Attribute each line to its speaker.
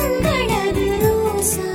Speaker 1: எங்களது ரோசா.